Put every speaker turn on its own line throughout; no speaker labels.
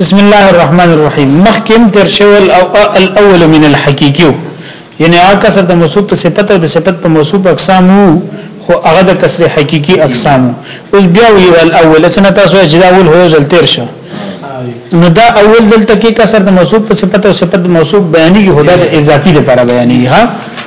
بسم الله الرحمن الرحیم مخکم تر شول او الاول من الحقیقیو یعنی هغه کسر د موصوف په صفت او د صفت په موصوف اقسام وو خو هغه د کسر حقيقي اقسام اوس بیا وی ول اول سنه تاسو چې دا اول هو ځل تیر شو نو دا اول ځل تکي کسر د موصوف په صفت او صفت موصوف بیانې هدا د اضافي لپاره بیانې ها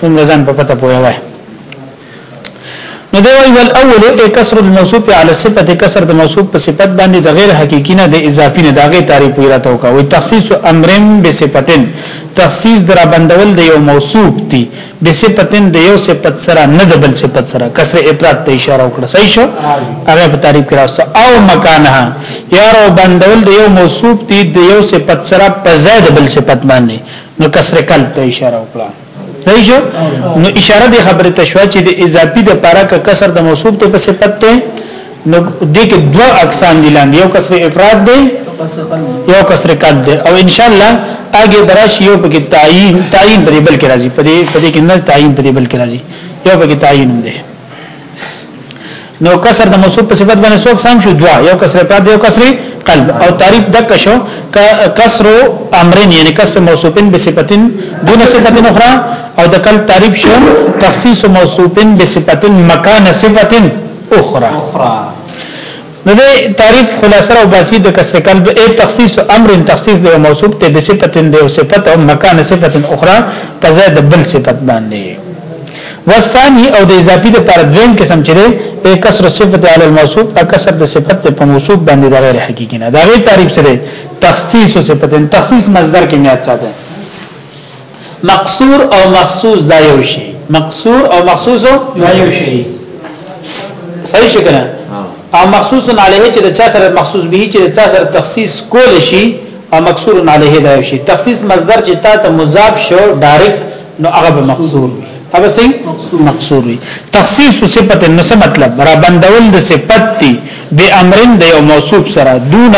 کوم ځان په پته پوي وای نو دی وی ول اول ای کسر الموصوف علی الصفه کسر د موصوف په صفت باندې د غیر حقیقی نه د اضافی نه داغه تعریف وی راته وکا وی تخصیص امرم بصفتن تخصیص در بندول د یو موصوف دی بصفتن د یو صفت سره نه د بل صفت سره کسر افراد ته اشاره وکړه صحیح شو هغه په تعریف کې راستو او مکانها یارو بندول د یو موصوف دی د یو صفت سره په زید بل صفت باندې نو کسر کلب ته اشاره وکړه صحیح شو نو اشاره دی خبره ته شو چې د اضافي د پاره ک کسر د موصوف ته په صفت ته نو دې کې دوه اقسام دي لاندې یو کسر افراد دی یو کسر قد دی او ان شاء الله اگې براش یو پکې تعین تعین په بل کې راځي په دې په دې کې نه تعین په بل کې راځي یو پکې تعین دی نو کسر د موصوف په صفت باندې څوک سم شو دوا یو کسر پر یو کسر قلب او تعریف دک شو کسر امرین یعنی کسر موصوفین بصفتین دون صفتین اخرى او د قلب تعریف شو تخصیص موصوفین بصفتین مکان صفتین اخرى نو د تعریف خلاصه او باسی د کسر قلب ای تخصیص امر تخصیص د موصوف ته د صفت د او صفت او مکان صفت اخرى په ځای د بل صفت باندې وستانی او د اضافي د پر دویم قسم چې دی ای کسر صفت علی الموصوف او کسر د صفت په موصوف باندې د غیر حقیقی نه دا غي تعریف سره تخصیص صفت تخصیص مصدر کې میات ساته مقصور او مخصوص دا یو شی مقصور او مخصوص دا یو شی صحیح شګنه او مخصوص علیه چې د چا سره مخصوص به چې د چا سره تخصیص کول شي او مکسور علیه دا شي تخصیص مصدر چې تا ته مضاف شو ډایرک نو هغه به مکسور وي هغه سي مکسور وي تخصیص صفت نو څه مطلب را بندول د صفت دی به امرن د یو موصوف سره دون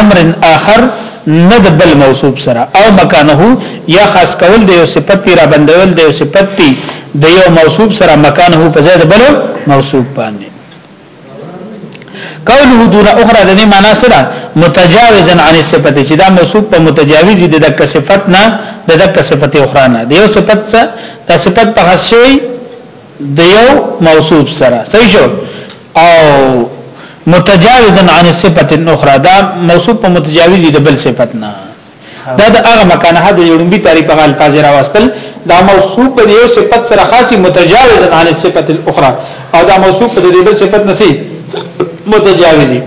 امر اخر نه د بل موصوف سره او مکانه یا خاص کول د یو صفت را بندول د یو صفت د یو موصوف سره مکانه په ځای د بل موصوف باندې قوله دون اخرى د دې معنا سره متجاوزا عن الصفت چې دا موصوف په متجاوز دي د صفت نه د دک صفت اخرى نه د یو صفت سره د صفت په خاص شوی د یو موصوف سره صحیح شو او متجاوزا عن صفت اخرى دا موصوف په متجاوزي د بل صفت نه دا د هغه مکان هدا یړمبي تعریف غل الفاظ راوستل دا موصوف په یو صفت سره خاصي متجاوزا عن صفت الاخرى او دا موصوف په دې بل صفت نسی متجاوزي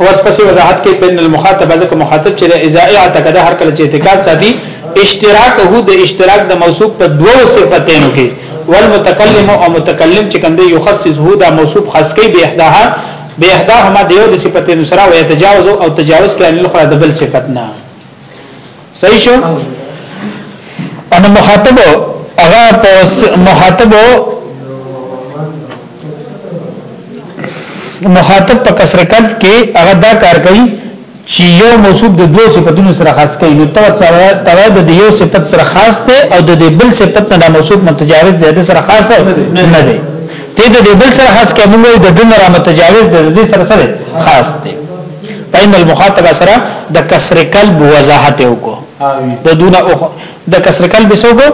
اوس پسې وضاحت کوي پن المخاطب ځکه مخاطب چې اذا اعتقد هر کله چې اعتقاد ساتي اشتراکه د اشتراک د موصوف په دوو صفاتینو کې والمتکلم او متکلم چې کوم دی یخصص هو دا موصوف خاص کوي به احداها به احداهما دیو د صفاتینو سره ويتجاوز او تجاوز کوي له خوا د بل صفت نه صحیح شو ان مخاطب هغه په مخاطب مخاطب په کسر کټ کې هغه دا کار کوي چې یو موصوف د دوه صفاتونو سره خاص کوي نو تر تر د یو صفت سره خاص دی او د بل صفت نه موصوف متجاوز زیاده سره خاص نه دی ته د بل سره خاص کوي موږ د دې نه متجاوز د دې سره سره خاص دی فإن المخاطب سره د کسر قلب وضاحت وکړو د دون او د کسر قلب سوګو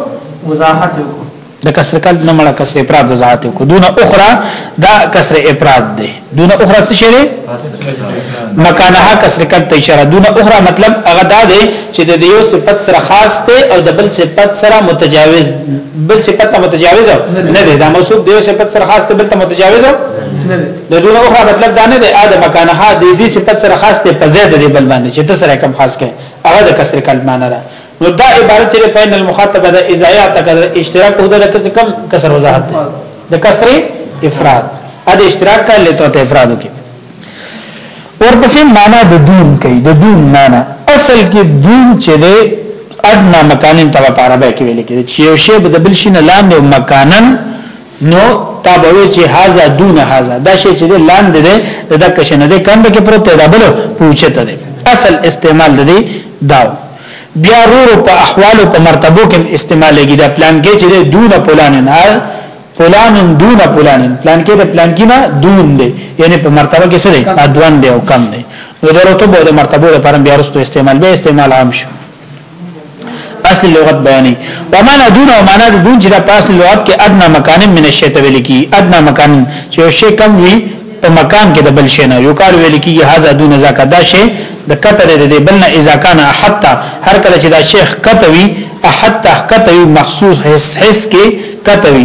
وضاحت وکړو
د کسر قلب نه مړه کسر افراد وضاحت وکړو دون اخرى دا کسر افراد دی دون اخرى څه شی دی مکانها کسر قلب ته اشاره دون اخرى مطلب هغه دا دی چې د یو صفت سره خاص دی او د بل صفت سره متجاوز بل صفت ته متجاوز نه دی دا موصوف د یو صفت سره خاص دی بل ته متجاوز نه دی د دونه اخرى مطلب دا نه دی اده مکانها د دې صفت سره خاص ته په زید دی بل باندې چې ته سره کم خاص کړي هغه د کسر کلب معنی ده نو دا عبارت چې په ان المخاطبه د ازایا تک اشتراک هو د کم کسر وضاحت ده د کسر افراد ا د اشتراک کا لته ته افراد کې ورپسې معنی د دون کوي د دون معنی اصل کې دون چې ده ادنا مکانن تبع عربی کې ویل کېږي چې یو شی بدبل شي نه لاندې مکانن نو تا به وی چې هاذا دون هاذا دا شی چې لاندې ده د دک شنه ده کند کې پروت ده بل پوښته ده اصل استعمال ده داو بیا رورو په احوالو په مرتبو کې استعمالېږي دا پلان کې چې دون پلان نه پلان دون پلان پلان کې د پلان کې نه دون دی یعنی په مرتبه کې څه دی ادوان دی او کم دی نو درته به د مرتبو لپاره بیا رستو استعمال به استعمال عام شو اصل لغت بیانې و معنا دون او معنا د دون چې د اصل لغت کې ادنا مکان من الشی ته ویل کی ادنا مکان چې یو شی کم وي په مکان کې د بل شی نه یو کار ویل کی هاذا دون زکه دا شی د کتر د بل نه اذا کان حتا هر کله چې دا شیخ کتوي حتا کتوي مخصوص حس حس کې کتوي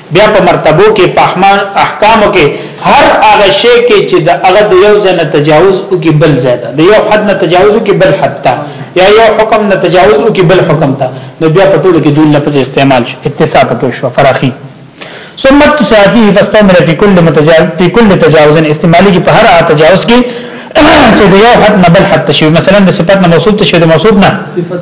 بیا په مرتبو کې په احکامو کې هر هغه شی کې چې د هغه د یو ځای نه تجاوز او کې بل ځای ده د یو حد نه تجاوز او کې بل حد ته یا یو حکم نه تجاوز او کې بل حکم ته نو بیا په ټولو کې دوه لفظ استعمال شي اتساع پکې شو فراخي ثم تساعديه فاستمر في كل متجاوز في كل تجاوز استعمالي کې په هر هغه تجاوز کې چې د یو حد نه بل حد تشوي مثلا د صفات نه موصوف تشوي د موصوف نه صفت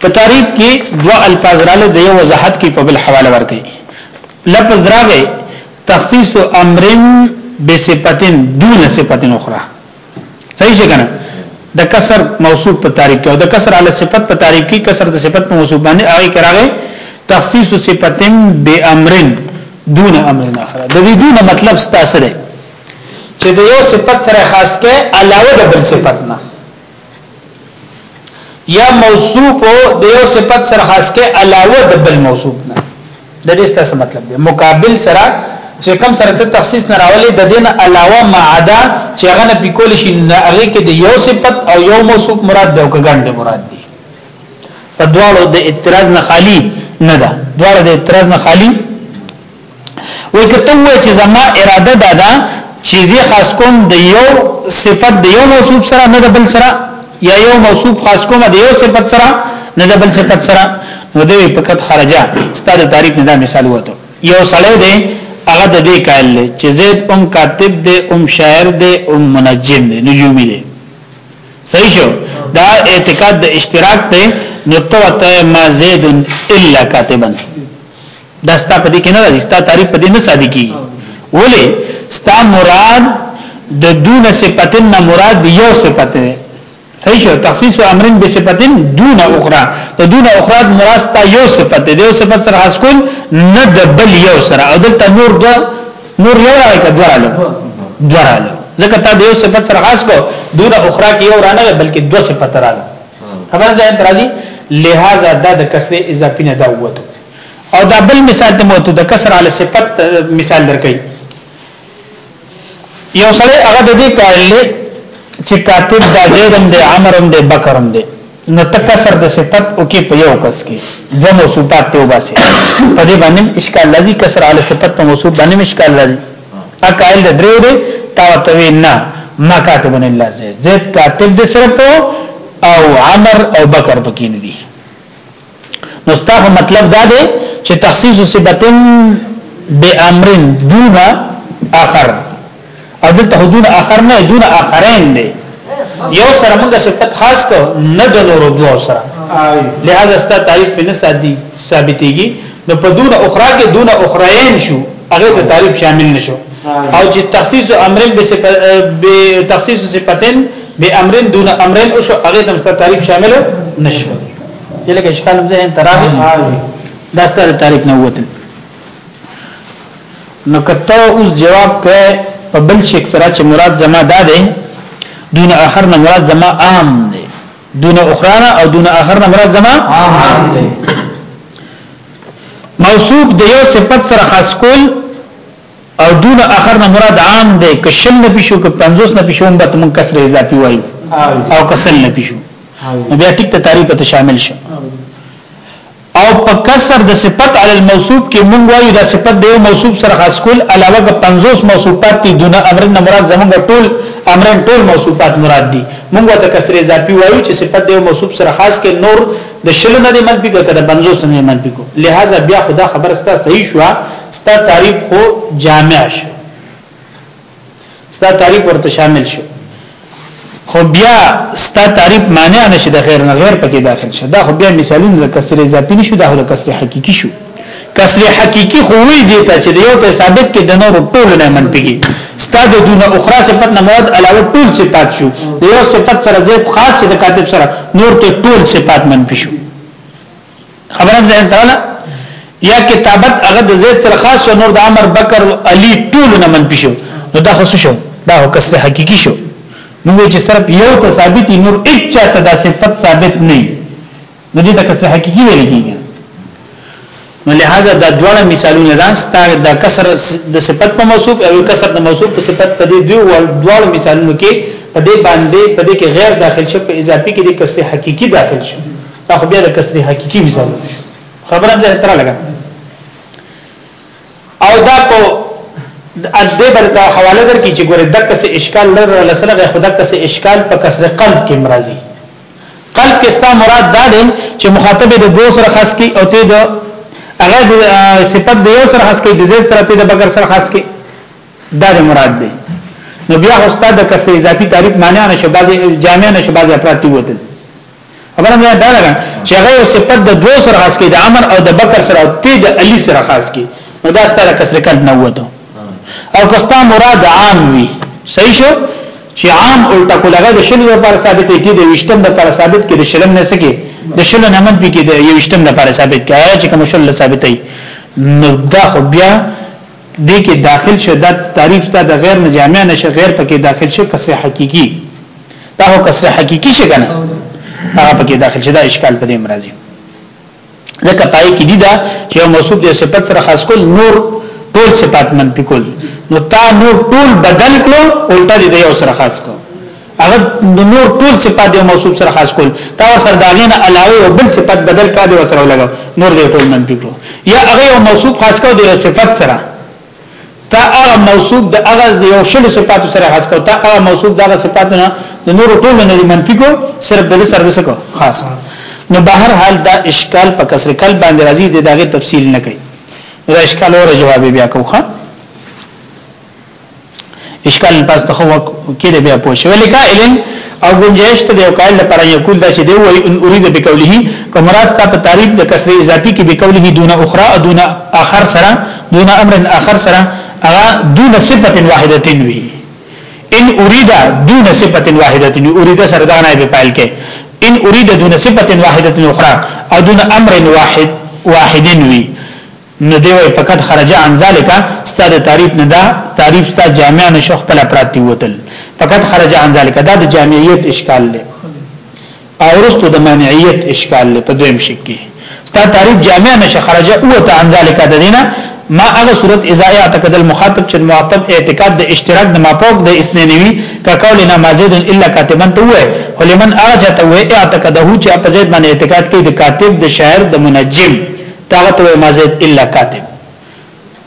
په تعریف کې دوا الفاظ رااله د یو وضاحت کې په بل حواله ورکړي لفظ راغی تخصیص امر بصفتن دون صفتن اخرى صحیح څنګه د کسر موصوف په تعریف کې او د کسر علی صفت په تعریف کې کسر د صفت په موصوف باندې هغه کراغه تخصیص صفتن بامر دون امر اخر د دې دون مطلب ستاسو دی چې د یو صفت سره خاص کې علاوه د بل صفت نه یا موصوف د یو صفت سره خاص کې علاوه د بل موصوف نه د دې ستاسو مطلب دی مقابل سره چې کم سره ته تخصیص نه راولي د دین علاوه معدا چې هغه نه پکول شي نه هغه کې د یو صفت او یو موصوف مراد دی او ګڼډ مراد دی په دواړو د اعتراض نه خالی نه ده دواړه د اعتراض نه خالی وای کته وای چې زما اراده دا ده چې زی خاص کوم د یو صفت د یو موصوف سره نه د بل سره یا یو موصوف خاص کوم د یو صفت سره نه د بل صفت سره نو دوی فقط خرجه ستاسو تعریف نه دا مثال وته یو سړی دی هغه د دې کایل دی چې زید ام کاتب دی ام شاعر دی ام منجم دی نجومی دی صحیح شو دا اعتقاد د اشتراک ته نو تو ته ما زید الا کاتبن دا ستا په دې کې نه راځي ستا تعریف په دې نه صادقي ولې ستا مراد د دون صفتن نه مراد یو صفت دی صحیح شو تخصیص امرن بصفتن دون اخرى د دون اخرى مراد ستا یو صفت دی یو صفت سره خاص کول نه د بل یو سره او دلته نور دو نور یو راځي کډه راځي دراله ځکه تا د یو صفت سره خاص کو دون اخرى کې یو رانه بلکې دو صفت رااله خبر ده درازي لہذا دا د کسره اضافي نه دا وته او دا بل مثال ته موته د کسر علی صفت مثال درکې یو سره هغه د دې قائل له چې کاتب دا زیدم د عمرم د بکرم د نو تکسر د صفت او کې په یو کس کې دو موصوفات ته وباسي په دې باندې اشکال لذي کسر علی صفت په موصوف باندې اشکال لذي ا قائل د درو دی تا وتوی نه ما کاتب نه الله زید زید کاتب د صرف او عمر او بکر پکې نه دي نو ستاسو مطلب دا دی چې تخصیص صفتن بامر دون اخر او دلته دون اخر نه دون اخرین دی یو سره موږ صفت خاص کو نه د نور دوه سره لہذا ستا تعریف په نسادي ثابتېږي نو په دون اخرى کې دون اخرین شو هغه د تعریف شامل نشو او چې تخصیص امر به تخصیص صفتن به امر دون امرن او شو هغه د مستر تعریف شامل نشو دې لکه اشکال هم ځین تراوی دا ستاره تاریخ نه وته نو کته اوس جواب کې په بل شک سره چې مراد زما دا دی دون اخر نه مراد زما عام دی دون اخرانا او دون اخر نه مراد زما عام دی موصوف د یو صفت سره خاص کول او دون اخر نه مراد عام دی که شل نه پښو که 50 نه پښو به تم کسر اضافي وای او کسل نه پښو بیا ټیک ته تعریف ته شامل شو او په کسر د صفت علی الموصوف کې مونږ وایو دا صفت د یو موصوف سره خاص کول علاوه که 50 موصوفات دي دون امر نه مراد زمونږ ټول امرن ټول موصوفات مراد دي مونږ ته کسر اضافي وایو چې صفت د یو موصوف سره خاص کې نور د شلو نه دی منفی کړه د 50 نه منفی کو لہذا بیا خدا خبر ستا صحیح شو ستا تعریف خو جامع شو ستا تعریف ورته شامل شو خو بیا ستا تعریف معنی نشي د خیر نه غیر پکې داخل شه دا خو بیا مثالونه د کسر اضافي نشو دا خو د کسر حقيقي شو کسر حقيقي خو وی دی ته چې یو ته ثابت کې د نور ټول نه منفي استاد دون اخرى صفت نه مراد علاوه ټول صفات شو د یو صفت سره زیب خاص د کاتب سره نور ته ټول صفات منفي شو خبرم ځین تعالی یا کتابت هغه د زید سره خاص شو نور د عمر بکر علی ټول نه منفي شو نو دا خصوص شو دا هو کسر حقيقي شو نو چې صرف یو ته ثابت نور اچا ته دا صفت ثابت نه نو دې ته کسر حقيقي ویل کیږي نو لہذا دا دواړه مثالونه دا ستار د کسر د صفت په موصوف او کسر د موصوف په صفت په دې دوه ول دواړو مثالونو کې په دې باندې په دې کې غیر داخل شپ په اضافي کې د کسر حقيقي داخل شپ دا خو بیا د کسر حقيقي مثال خبره ده تر لګا او دا په دې برته حواله در کی چې ګوره دک سه اشکال لر لسره خدا کسه اشکال په کسر قلب کې مرضی قلب کې ستا مراد دا دی چې مخاطب د دوه سره خاص کی او ته د هغه صفت د یو سره خاص کی د زید سره ته د بکر سره خاص کی دا د مراد دی نو بیا استاد د کسې اضافي تعریف معنی نه شباز جامع نه شباز افراد دی وته خبره مې دا لګا چې هغه یو صفت د دوه سره خاص کی د عمر او د بکر سره او ته د علی سره خاص کی نو دا ستاره کسر کله نه وته او کستا مراد عام وي صحیح شو چې عام الټا کولغه د شلو لپاره ثابت کې د وشتم لپاره ثابت کې د شلم نه سکے د شلو نه منفي کې د یوشتم لپاره ثابت کې هغه چې کوم شل ثابتې نو دا خو بیا دې کې داخل شو د تعریف ته د غیر نجامع نشه غیر پکې داخل شو کسر حقيقي دا هو کسر حقيقي شي کنه هغه پکې داخل شي دا اشکال په دې مرضی ځکه پای کې دي دا چې یو موصوف د صفت سره خاص کول نور ټول صفات منفي کول نو تا نور ټول بدل کړو الټا دې یو سره خاص کو هغه نور ټول صفات د موصوف سره خاص کول تا سره داغه نه علاوه او بل صفات بدل کړو سره لګاو نور دې ټول منفي کړو یا هغه یو موصوف خاص کو د صفت سره تا هغه موصوف د هغه د یو شل صفاتو سره خاص کو تا هغه موصوف دغه صفاتو نه د نور ټول نه دی منفي کو صرف د سر د سکو خاص نو بهر حال دا اشکال په کسر کل باندې راځي د دغه تفصیل نه کوي دا اشکال اور جواب بیا کوخه اشکال پس ته خو کې دی بیا پوه شوی لکه علم او گنجائش ته یو قائل لپاره یو کول دا چې دی وای ان اريد بقوله کمرات ته په تعریف د کسر اضافي کې بقوله دون اخرى دون اخر سره دون امر اخر سره اغا دون صفت واحده وی ان اريد دون صفت واحده اريد سره دا نه به فعل کې ان اريد دون صفت واحده اخرى او دون امر واحد واحد وی نو دی وای فقط خرج عن ذلک ستاد تعریف نه دا تعریف ستا جامع نشو خپل افراد دی وتل فقط خرج عن ذلک دا د جامعیت اشکال له او رستو د مانعیت اشکال له په دویم شک کې ستا تعریف جامع نشه خرج او ته عن ذلک د دینه ما هغه صورت اذا اعتقد المخاطب چې مخاطب اعتقاد د اشتراک د مافوق د اسنینوي کا قول نه مازید الا کاتبا ته وای ولمن اجته وای اعتقده چې په زید باندې اعتقاد کوي د کاتب د شاعر د منجم تاغه ته ما زید الا کاتب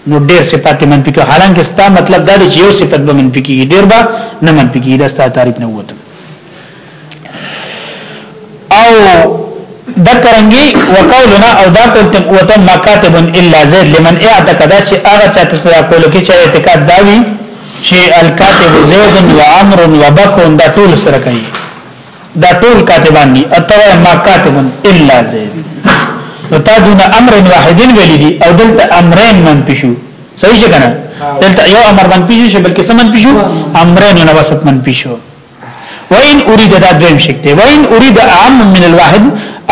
نو ډیر صفات منفي کوي حالانکه ستا مطلب دا دی چې یو صفت به منفي کیږي ډیر به نه منفي کیږي دا ستا تعریف نه وته او دا کرنګي وقولنا او دا کوتم او تم مکاتب الا زید لمن اعتقد چې هغه چا ته سره کول کې چې اعتقاد دا وی چې الکاتب زید و عمرو و بکر دا ټول سره کوي دا ټول کاتبان دي اته ما کاتب الا زید نو تا دون امر واحدین ویل دي او دلته امرین من پښو صحیح څنګه دلته یو امر من پښو شي بلکې سمن پښو امرین نه وسط من پښو وان اريد دا دویم شکته وان اريد عام من الواحد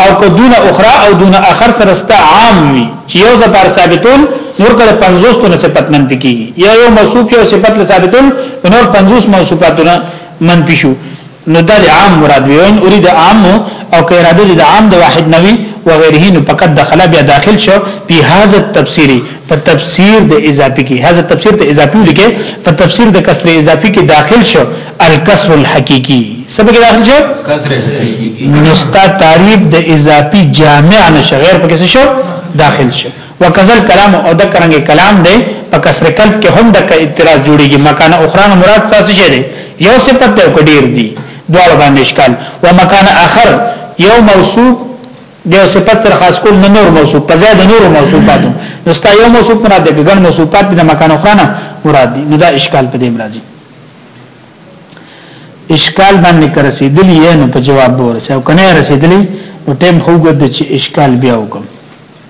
او کو دون اخرى او دون اخر سره است عام وي چې یو ځپار ثابتون نور کله 50 تونه صفت من پکېږي یا یو موصوف یو صفت له ثابتون نور 50 موصوفاتونه من پښو نو دا د عام مراد وي ان اريد عام او که اراده دي د عام د واحد نوي وغيره نو فقط دخل بیا داخل شو په هاذا التفسير په تفسیر د اضافي کې هاذا التفسير ته اضافي لیکه په تفسیر د کسر اضافي کې داخل شو الکسر الحقيقي سبا کې داخل شو
کسر حقيقي
نو ستا تعریف د اضافي جامع نشه غیر په کیسه شو داخل شو وکذا الکلام او د کرنګ کلام دی په کسر قلب کې هم د اعتراض جوړیږي مکان اخران مراد تاسو شه دی یو صفت دی او کډیر دی دواړه باندې اشکال و مکان اخر یو موصوف د یو صفت سره خاص کول نه نور موصوف په ځای د نور موصوفاتو نو ستا یو موصوف مراد دی ګڼ موصوفات د مکان اخران مراد دی نو دا اشکال په دې مرادي اشکال باندې کرسي دلی نو په جواب ورسې او کنه رسیدلی نو ټیم خوګد چې اشکال بیا وکم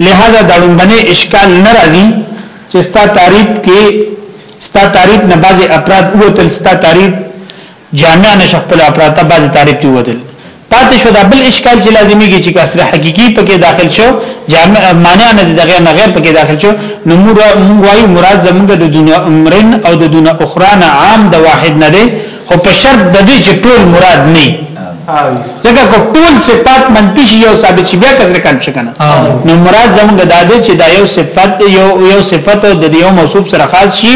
لهذا دا ړومبنی اشکال نه راځی چه ستا تعریب کې ستا تعریب نه بعضی افراد اوتل ستا تعریب جامع نشه خپل افراد ته بعضی تعریب ته اوتل پاتې شو دا بل اشکال چې لازمي کې چې کسر حقيقي پکې داخل شو جامع معنی نه دغه نه غیر پکې داخل شو نو موږ وایو مراد زمونږ د دنیا عمرن او د دنیا اخران عام د واحد نه دی خو په شرط د دې چې ټول مراد نه ځکه کو ټول صفات منفي شي یو ثابت شي بیا کسر کلب شي کنه نو مراد زمونږ د دې چې دا یو صفت یو یو صفت د دې یو موصوف سره خاص شي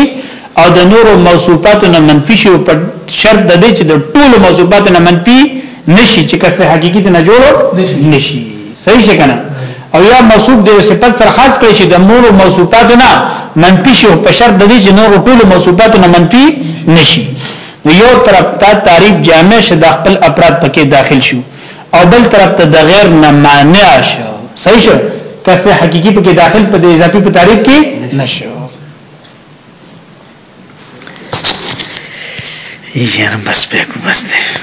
او د نورو موصوفاتو نه منفي شي په شرط د دې چې د ټول موصوفاتو نه منفي نشي چې کسر حقيقي نه جوړ نشي صحیح شي کنه او یا موصوف د صفت سره خاص کړي شي د نورو موصوفاتو نه منفي شي په شرط د دې چې نورو ټولو موصوفاتو نه منفي نشي نو یو طرف ته تعریف جامع شه د خپل افراد پکې داخل شو او بل طرف ته د غیر نه مانع شو صحیح شو کسته حقيقي پکې داخل په دې اضافي په تعریف کې نشو یاره بس به کو بس ده